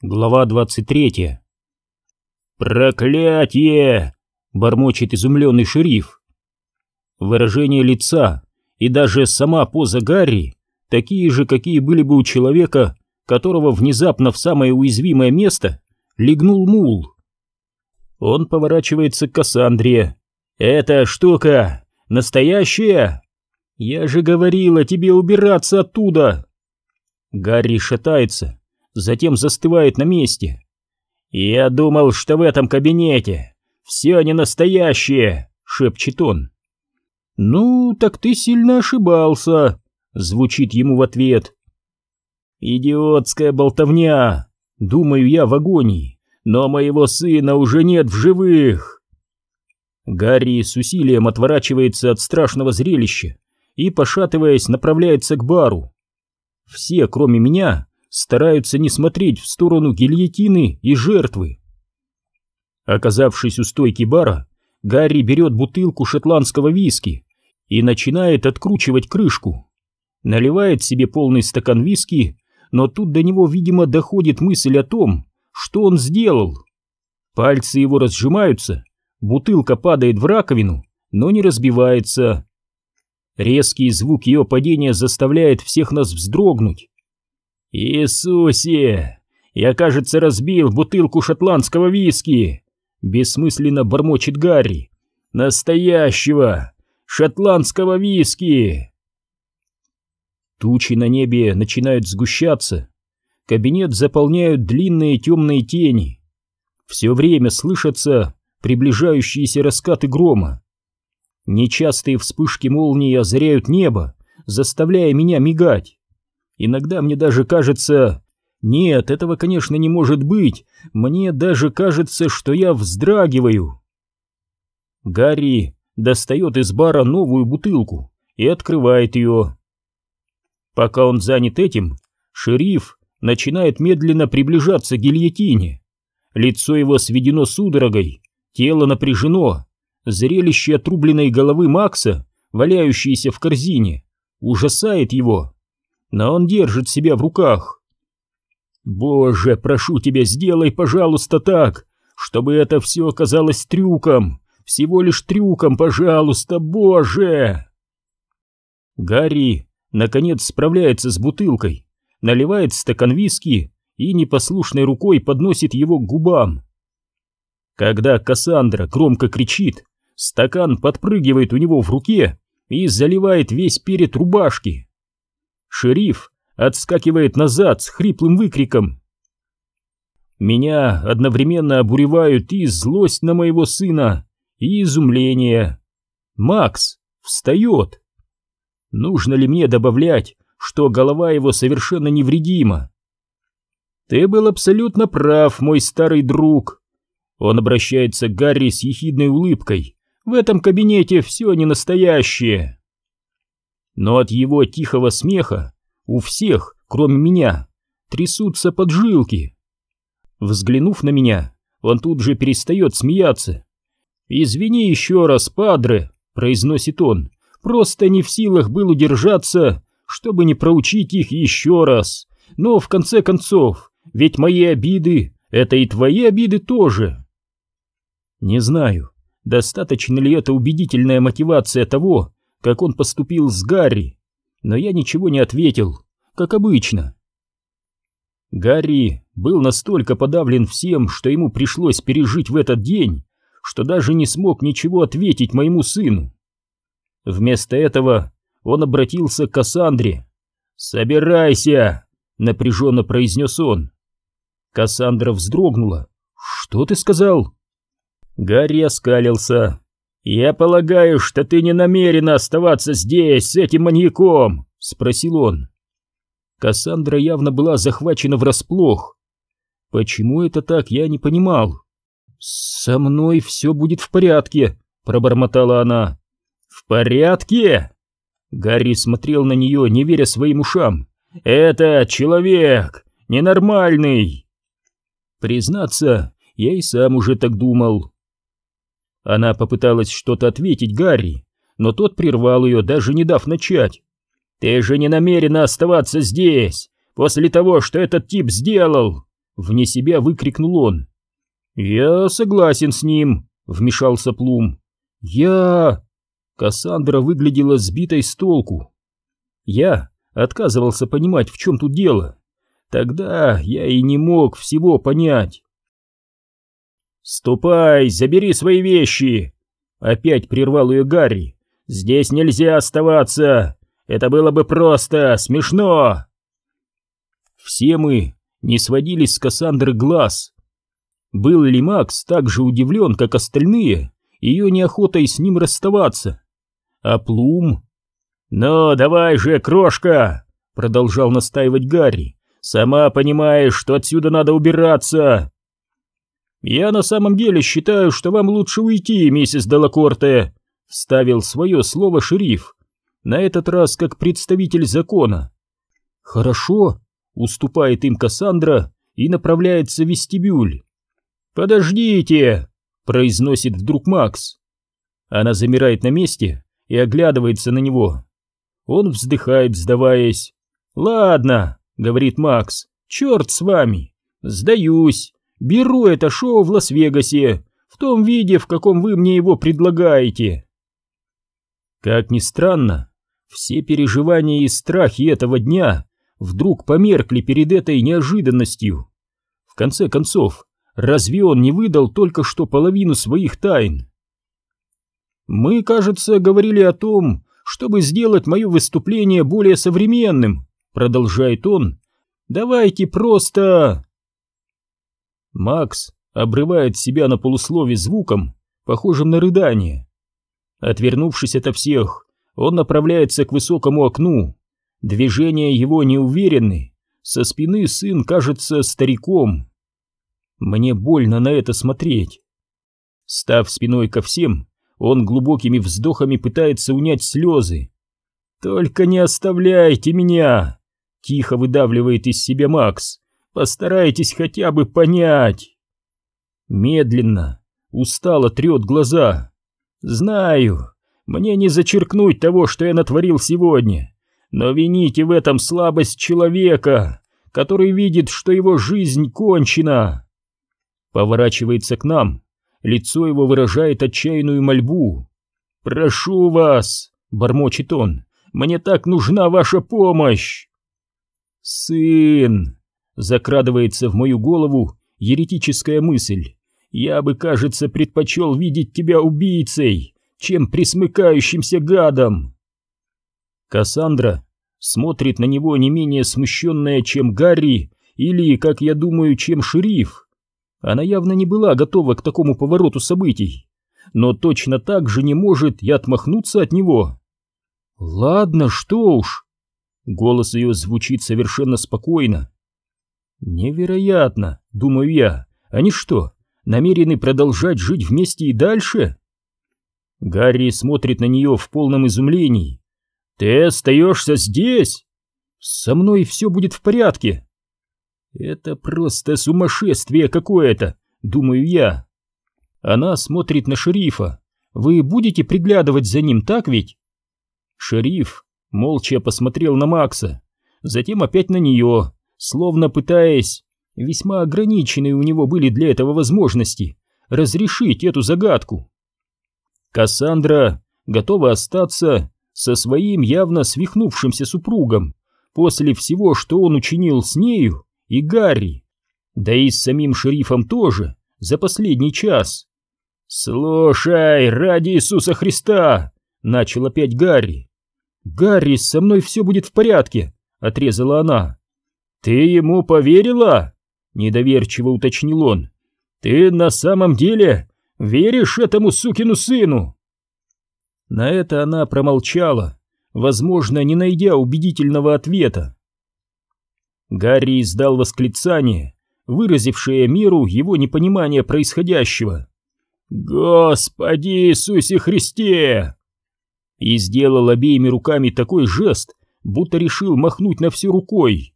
Глава 23 «Проклятие!» — бормочет изумленный шериф. Выражение лица и даже сама поза Гарри такие же, какие были бы у человека, которого внезапно в самое уязвимое место легнул мул. Он поворачивается к Кассандре. «Эта штука настоящая? Я же говорила тебе убираться оттуда!» Гарри шатается затем застывает на месте. «Я думал, что в этом кабинете все не настоящее», — шепчет он. «Ну, так ты сильно ошибался», — звучит ему в ответ. «Идиотская болтовня», — думаю я в агонии, «но моего сына уже нет в живых». Гарри с усилием отворачивается от страшного зрелища и, пошатываясь, направляется к бару. Все, кроме меня, стараются не смотреть в сторону гильотины и жертвы. Оказавшись у стойки бара, Гарри берет бутылку шотландского виски и начинает откручивать крышку. Наливает себе полный стакан виски, но тут до него, видимо, доходит мысль о том, что он сделал. Пальцы его разжимаются, бутылка падает в раковину, но не разбивается. Резкий звук ее падения заставляет всех нас вздрогнуть. «Иисусе! Я, кажется, разбил бутылку шотландского виски!» Бессмысленно бормочет Гарри. «Настоящего! Шотландского виски!» Тучи на небе начинают сгущаться. Кабинет заполняют длинные темные тени. Все время слышатся приближающиеся раскаты грома. Нечастые вспышки молнии озаряют небо, заставляя меня мигать. Иногда мне даже кажется... Нет, этого, конечно, не может быть. Мне даже кажется, что я вздрагиваю. Гарри достает из бара новую бутылку и открывает ее. Пока он занят этим, шериф начинает медленно приближаться к гильотине. Лицо его сведено судорогой, тело напряжено. Зрелище отрубленной головы Макса, валяющееся в корзине, ужасает его но он держит себя в руках. «Боже, прошу тебя, сделай, пожалуйста, так, чтобы это все оказалось трюком, всего лишь трюком, пожалуйста, Боже!» Гарри, наконец, справляется с бутылкой, наливает стакан виски и непослушной рукой подносит его к губам. Когда Кассандра громко кричит, стакан подпрыгивает у него в руке и заливает весь перед рубашки. Шериф отскакивает назад с хриплым выкриком. Меня одновременно обуревают и злость на моего сына, и изумление. Макс встает. Нужно ли мне добавлять, что голова его совершенно невредима? Ты был абсолютно прав, мой старый друг. Он обращается к Гарри с ехидной улыбкой. В этом кабинете все не настоящее но от его тихого смеха у всех, кроме меня, трясутся поджилки. Взглянув на меня, он тут же перестает смеяться. «Извини еще раз, падре», — произносит он, — «просто не в силах был удержаться, чтобы не проучить их еще раз. Но в конце концов, ведь мои обиды — это и твои обиды тоже». Не знаю, достаточно ли это убедительная мотивация того, как он поступил с Гарри, но я ничего не ответил, как обычно. Гарри был настолько подавлен всем, что ему пришлось пережить в этот день, что даже не смог ничего ответить моему сыну. Вместо этого он обратился к Кассандре. «Собирайся!» — напряженно произнес он. Кассандра вздрогнула. «Что ты сказал?» Гарри оскалился. «Я полагаю, что ты не намерена оставаться здесь с этим маньяком?» — спросил он. Кассандра явно была захвачена врасплох. Почему это так, я не понимал. «Со мной все будет в порядке», — пробормотала она. «В порядке?» Гарри смотрел на нее, не веря своим ушам. «Это человек, ненормальный!» Признаться, я и сам уже так думал. Она попыталась что-то ответить Гарри, но тот прервал ее, даже не дав начать. «Ты же не намерена оставаться здесь, после того, что этот тип сделал!» вне себя выкрикнул он. «Я согласен с ним», — вмешался Плум. «Я...» Кассандра выглядела сбитой с толку. Я отказывался понимать, в чем тут дело. Тогда я и не мог всего понять. «Ступай, забери свои вещи!» Опять прервал ее Гарри. «Здесь нельзя оставаться! Это было бы просто смешно!» Все мы не сводили с Кассандры глаз. Был ли Макс так же удивлен, как остальные, ее неохотой с ним расставаться? А Плум? «Ну, давай же, крошка!» — продолжал настаивать Гарри. «Сама понимаешь, что отсюда надо убираться!» «Я на самом деле считаю, что вам лучше уйти, миссис Делакорте», — вставил свое слово шериф, на этот раз как представитель закона. «Хорошо», — уступает им Кассандра и направляется в вестибюль. «Подождите!» — произносит вдруг Макс. Она замирает на месте и оглядывается на него. Он вздыхает, сдаваясь. «Ладно», — говорит Макс, — «черт с вами! Сдаюсь! Беру это шоу в Лас-Вегасе, в том виде, в каком вы мне его предлагаете». Как ни странно, все переживания и страхи этого дня вдруг померкли перед этой неожиданностью. В конце концов, разве он не выдал только что половину своих тайн? Мы, кажется, говорили о том, чтобы сделать мое выступление более современным, продолжает он. Давайте просто... Макс обрывает себя на полуслове звуком, похожим на рыдание. Отвернувшись ото всех, он направляется к высокому окну. Движения его неуверенны. Со спины сын кажется стариком. Мне больно на это смотреть. Став спиной ко всем, он глубокими вздохами пытается унять слезы. «Только не оставляйте меня!» — тихо выдавливает из себя Макс. «Постарайтесь хотя бы понять!» Медленно, устало трет глаза. «Знаю, мне не зачеркнуть того, что я натворил сегодня, но вините в этом слабость человека, который видит, что его жизнь кончена!» Поворачивается к нам, лицо его выражает отчаянную мольбу. «Прошу вас!» — бормочет он. «Мне так нужна ваша помощь!» «Сын!» — закрадывается в мою голову еретическая мысль. «Я бы, кажется, предпочел видеть тебя убийцей, чем присмыкающимся гадом!» Кассандра смотрит на него не менее смущенная, чем Гарри, или, как я думаю, чем шериф. Она явно не была готова к такому повороту событий, но точно так же не может и отмахнуться от него. «Ладно, что уж!» Голос ее звучит совершенно спокойно. «Невероятно!» — думаю я. «Они что, намерены продолжать жить вместе и дальше?» Гарри смотрит на нее в полном изумлении. «Ты остаешься здесь?» «Со мной все будет в порядке!» Это просто сумасшествие какое-то, думаю я. Она смотрит на шерифа. Вы будете приглядывать за ним, так ведь? Шериф молча посмотрел на Макса, затем опять на нее, словно пытаясь, весьма ограниченные у него были для этого возможности, разрешить эту загадку. Кассандра готова остаться со своим явно свихнувшимся супругом после всего, что он учинил с нею и Гарри, да и с самим шерифом тоже, за последний час. «Слушай, ради Иисуса Христа!» — начал опять Гарри. «Гарри, со мной все будет в порядке!» — отрезала она. «Ты ему поверила?» — недоверчиво уточнил он. «Ты на самом деле веришь этому сукину сыну?» На это она промолчала, возможно, не найдя убедительного ответа. Гарри издал восклицание, выразившее миру его непонимание происходящего. «Господи Иисусе Христе!» И сделал обеими руками такой жест, будто решил махнуть на всю рукой.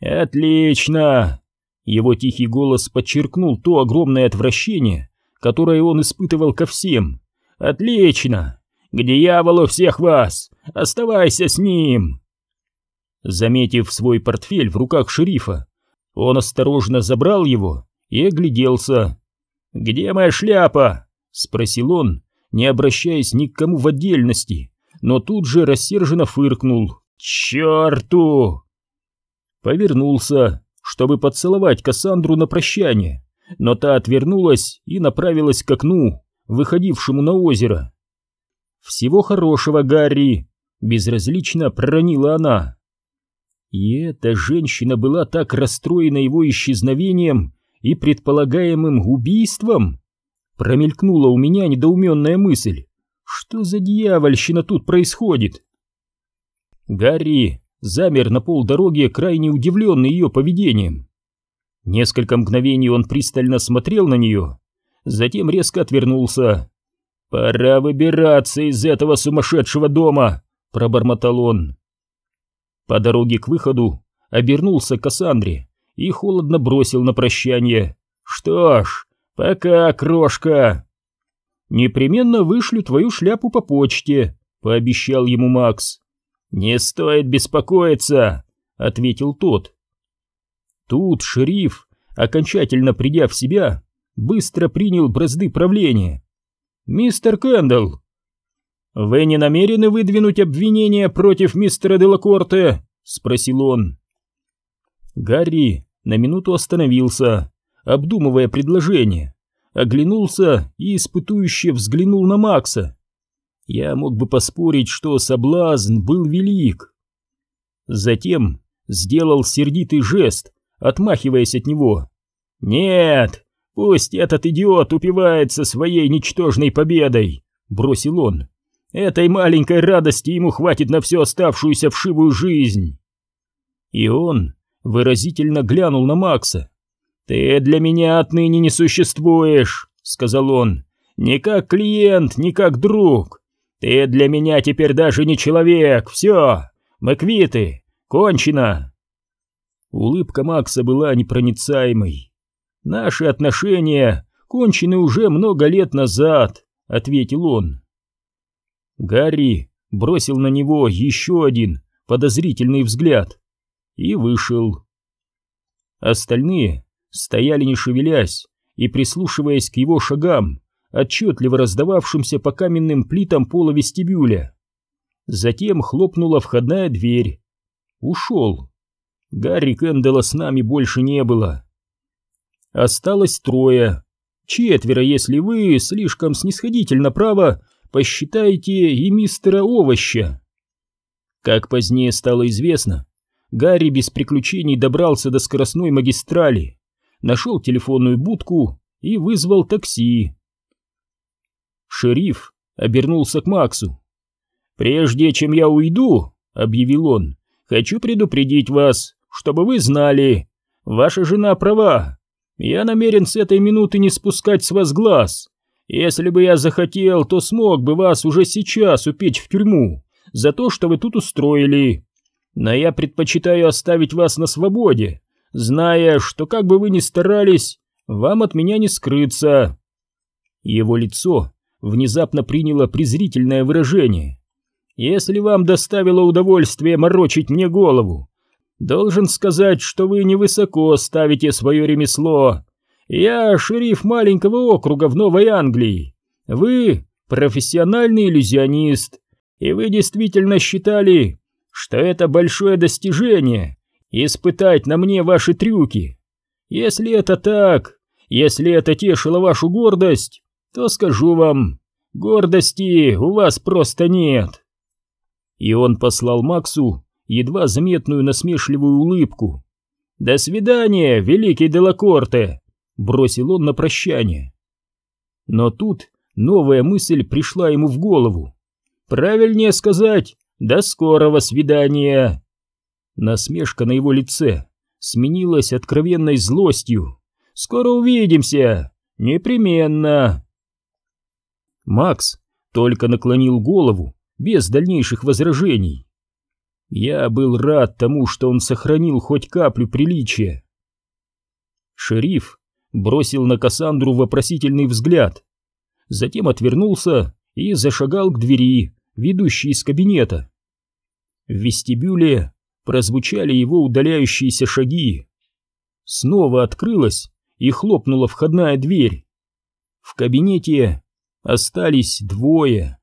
«Отлично!» Его тихий голос подчеркнул то огромное отвращение, которое он испытывал ко всем. «Отлично! К дьяволу всех вас! Оставайся с ним!» Заметив свой портфель в руках шерифа, Он осторожно забрал его и огляделся. «Где моя шляпа?» — спросил он, не обращаясь ни к кому в отдельности, но тут же рассерженно фыркнул. «Черту!» Повернулся, чтобы поцеловать Кассандру на прощание, но та отвернулась и направилась к окну, выходившему на озеро. «Всего хорошего, Гарри!» — безразлично проронила она. И эта женщина была так расстроена его исчезновением и предполагаемым убийством. Промелькнула у меня недоуменная мысль. Что за дьявольщина тут происходит? Гарри замер на полдороге, крайне удивленный ее поведением. Несколько мгновений он пристально смотрел на нее, затем резко отвернулся. «Пора выбираться из этого сумасшедшего дома!» — пробормотал он. По дороге к выходу обернулся к Кассандре и холодно бросил на прощание. «Что ж, пока, крошка!» «Непременно вышлю твою шляпу по почте», — пообещал ему Макс. «Не стоит беспокоиться», — ответил тот. Тут шериф, окончательно придя в себя, быстро принял бразды правления. «Мистер Кэндалл, вы не намерены выдвинуть обвинения против мистера Делакорте?» — спросил он. Гарри на минуту остановился, обдумывая предложение, оглянулся и испытующе взглянул на Макса. Я мог бы поспорить, что соблазн был велик. Затем сделал сердитый жест, отмахиваясь от него. «Нет, пусть этот идиот упивается своей ничтожной победой», — бросил он. «Этой маленькой радости ему хватит на всю оставшуюся вшивую жизнь». И он выразительно глянул на Макса. «Ты для меня отныне не существуешь», — сказал он, — «ни как клиент, ни как друг. Ты для меня теперь даже не человек, все, мы квиты, кончено». Улыбка Макса была непроницаемой. «Наши отношения кончены уже много лет назад», — ответил он. Гарри бросил на него еще один подозрительный взгляд и вышел. Остальные стояли не шевелясь и прислушиваясь к его шагам, отчетливо раздававшимся по каменным плитам пола вестибюля. Затем хлопнула входная дверь. Ушел. Гарри Кэндала с нами больше не было. Осталось трое. Четверо, если вы слишком снисходительно право посчитаете и мистера Овоща. Как позднее стало известно, Гарри без приключений добрался до скоростной магистрали, нашел телефонную будку и вызвал такси. Шериф обернулся к Максу. «Прежде чем я уйду», — объявил он, — «хочу предупредить вас, чтобы вы знали, ваша жена права. Я намерен с этой минуты не спускать с вас глаз. Если бы я захотел, то смог бы вас уже сейчас упечь в тюрьму за то, что вы тут устроили. Но я предпочитаю оставить вас на свободе, зная, что как бы вы ни старались, вам от меня не скрыться». Его лицо внезапно приняло презрительное выражение. «Если вам доставило удовольствие морочить мне голову, должен сказать, что вы невысоко ставите свое ремесло. Я шериф маленького округа в Новой Англии. Вы профессиональный иллюзионист, и вы действительно считали, что это большое достижение — испытать на мне ваши трюки. Если это так, если это тешило вашу гордость, то скажу вам, гордости у вас просто нет. И он послал Максу едва заметную насмешливую улыбку. «До свидания, великий Делакорте!» — бросил он на прощание. Но тут новая мысль пришла ему в голову. Правильнее сказать «до скорого свидания». Насмешка на его лице сменилась откровенной злостью. «Скоро увидимся! Непременно!» Макс только наклонил голову без дальнейших возражений. Я был рад тому, что он сохранил хоть каплю приличия. Шериф бросил на Кассандру вопросительный взгляд, затем отвернулся и зашагал к двери, ведущей из кабинета. В вестибюле прозвучали его удаляющиеся шаги. снова открылась и хлопнула входная дверь. В кабинете остались двое.